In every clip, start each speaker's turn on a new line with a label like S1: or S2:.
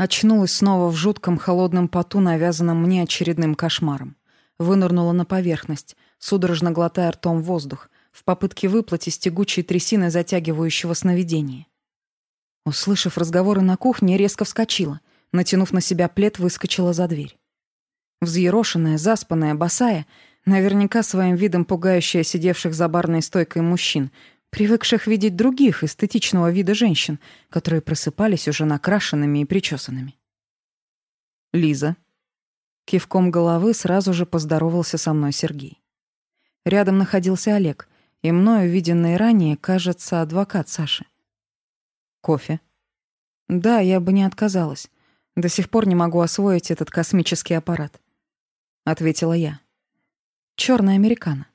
S1: Очнулась снова в жутком холодном поту, навязанном мне очередным кошмаром. Вынырнула на поверхность, судорожно глотая ртом воздух, в попытке выплыть из тягучей трясины затягивающего сновидения. Услышав разговоры на кухне, резко вскочила, натянув на себя плед, выскочила за дверь. Взъерошенная, заспанная, босая, наверняка своим видом пугающая сидевших за барной стойкой мужчин, привыкших видеть других эстетичного вида женщин, которые просыпались уже накрашенными и причесанными. «Лиза». Кивком головы сразу же поздоровался со мной Сергей. Рядом находился Олег, и мною виденный ранее, кажется, адвокат Саши. «Кофе». «Да, я бы не отказалась. До сих пор не могу освоить этот космический аппарат», — ответила я. «Чёрный американо».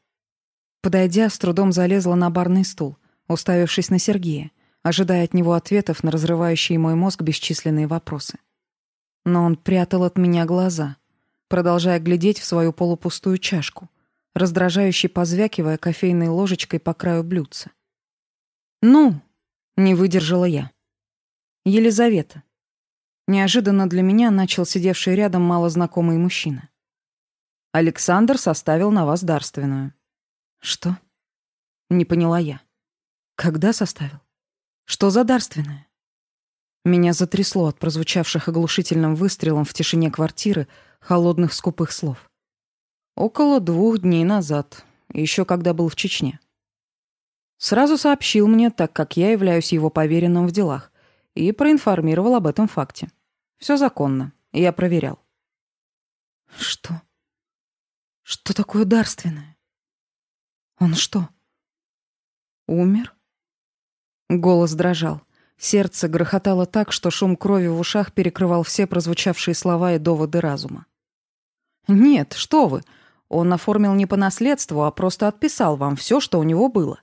S1: Подойдя, с трудом залезла на барный стул, уставившись на Сергея, ожидая от него ответов на разрывающие мой мозг бесчисленные вопросы. Но он прятал от меня глаза, продолжая глядеть в свою полупустую чашку, раздражающе позвякивая кофейной ложечкой по краю блюдца. «Ну!» — не выдержала я. «Елизавета». Неожиданно для меня начал сидевший рядом малознакомый мужчина. «Александр составил на вас дарственную». Что? Не поняла я. Когда составил? Что за дарственное? Меня затрясло от прозвучавших оглушительным выстрелом в тишине квартиры холодных скупых слов. Около двух дней назад, еще когда был в Чечне. Сразу сообщил мне, так как я являюсь его поверенным в делах, и проинформировал об этом факте. Все законно, я проверял. Что? Что такое дарственное? Он что? Умер? Голос дрожал. Сердце грохотало так, что шум крови в ушах перекрывал все прозвучавшие слова и доводы разума. «Нет, что вы! Он оформил не по наследству, а просто отписал вам все, что у него было.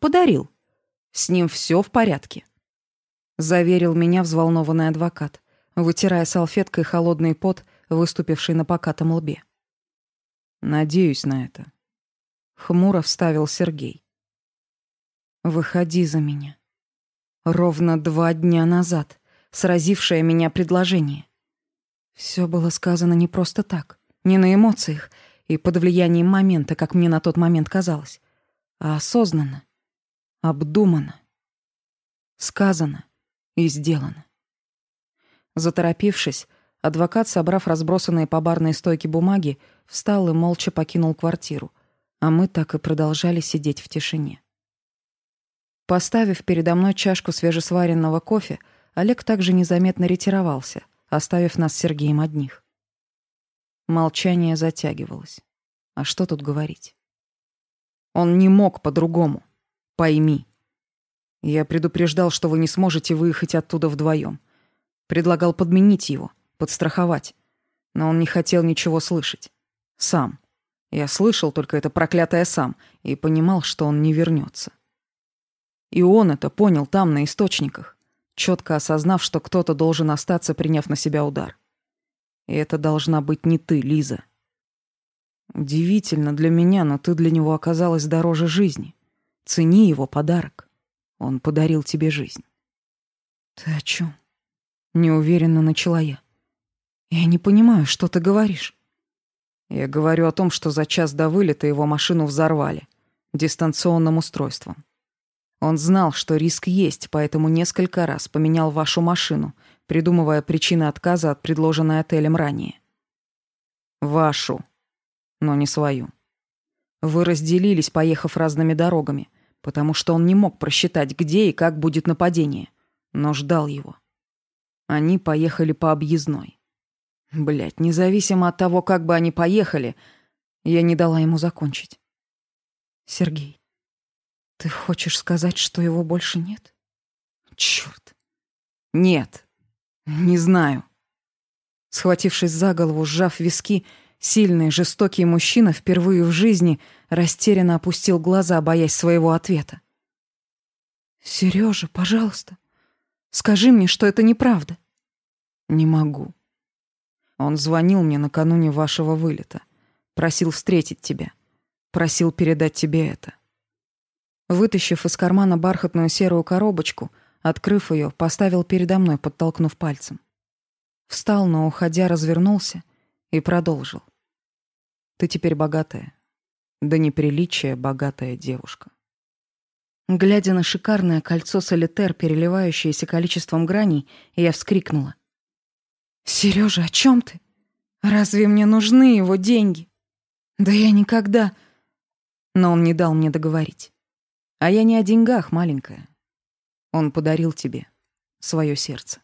S1: Подарил. С ним все в порядке», — заверил меня взволнованный адвокат, вытирая салфеткой холодный пот, выступивший на покатом лбе. «Надеюсь на это», хмуро вставил Сергей. «Выходи за меня. Ровно два дня назад, сразившее меня предложение. Все было сказано не просто так, не на эмоциях и под влиянием момента, как мне на тот момент казалось, а осознанно, обдуманно, сказано и сделано». Заторопившись, адвокат, собрав разбросанные по барной стойке бумаги, встал и молча покинул квартиру — а мы так и продолжали сидеть в тишине. Поставив передо мной чашку свежесваренного кофе, Олег также незаметно ретировался, оставив нас с Сергеем одних. Молчание затягивалось. А что тут говорить? Он не мог по-другому. Пойми. Я предупреждал, что вы не сможете выехать оттуда вдвоем. Предлагал подменить его, подстраховать. Но он не хотел ничего слышать. Сам. Я слышал только это проклятое сам и понимал, что он не вернется. И он это понял там, на источниках, четко осознав, что кто-то должен остаться, приняв на себя удар. И это должна быть не ты, Лиза. Удивительно для меня, но ты для него оказалась дороже жизни. Цени его подарок. Он подарил тебе жизнь. Ты о чем? Неуверенно начала я. Я не понимаю, что ты говоришь. Я говорю о том, что за час до вылета его машину взорвали. Дистанционным устройством. Он знал, что риск есть, поэтому несколько раз поменял вашу машину, придумывая причины отказа от предложенной отелем ранее. Вашу, но не свою. Вы разделились, поехав разными дорогами, потому что он не мог просчитать, где и как будет нападение, но ждал его. Они поехали по объездной. Блять, независимо от того, как бы они поехали, я не дала ему закончить. Сергей, ты хочешь сказать, что его больше нет? Черт. Нет. Не знаю. Схватившись за голову, сжав виски, сильный, жестокий мужчина впервые в жизни растерянно опустил глаза, боясь своего ответа. Сережа, пожалуйста, скажи мне, что это неправда. Не могу. Он звонил мне накануне вашего вылета. Просил встретить тебя. Просил передать тебе это. Вытащив из кармана бархатную серую коробочку, открыв ее, поставил передо мной, подтолкнув пальцем. Встал, но, уходя, развернулся и продолжил. «Ты теперь богатая. Да неприличие богатая девушка». Глядя на шикарное кольцо солитер, переливающееся количеством граней, я вскрикнула. «Сережа, о чем ты? Разве мне нужны его деньги? Да я никогда...» Но он не дал мне договорить. «А я не о деньгах, маленькая. Он подарил тебе свое сердце».